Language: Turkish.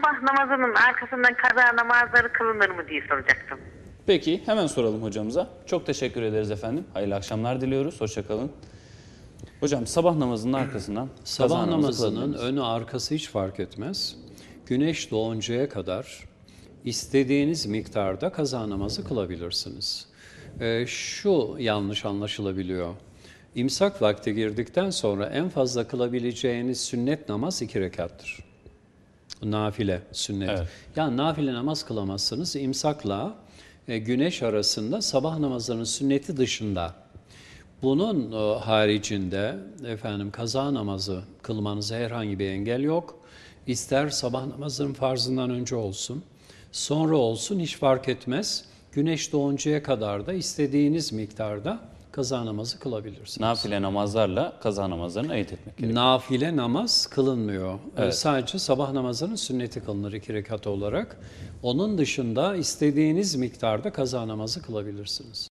sabah namazının arkasından kaza namazları kılınır mı diye soracaktım. Peki hemen soralım hocamıza. Çok teşekkür ederiz efendim. Hayırlı akşamlar diliyoruz. Hoşçakalın. Hocam sabah namazının arkasından Sabah namazı namazının önü arkası hiç fark etmez. Güneş doğuncaya kadar istediğiniz miktarda kaza namazı kılabilirsiniz. Ee, şu yanlış anlaşılabiliyor. İmsak vakti girdikten sonra en fazla kılabileceğiniz sünnet namaz iki rekattır. Nafile, sünnet. Evet. Yani nafile namaz kılamazsınız. İmsakla e, güneş arasında sabah namazının sünneti dışında. Bunun e, haricinde efendim kaza namazı kılmanıza herhangi bir engel yok. İster sabah namazının farzından önce olsun, sonra olsun hiç fark etmez. Güneş doğuncaya kadar da istediğiniz miktarda kaza namazı kılabilirsiniz. Nafile namazlarla kaza namazlarını ayırt etmek gerekiyor. Nafile namaz kılınmıyor. Ee, Sadece sabah namazının sünneti kılınır iki rekat olarak. Onun dışında istediğiniz miktarda kaza namazı kılabilirsiniz.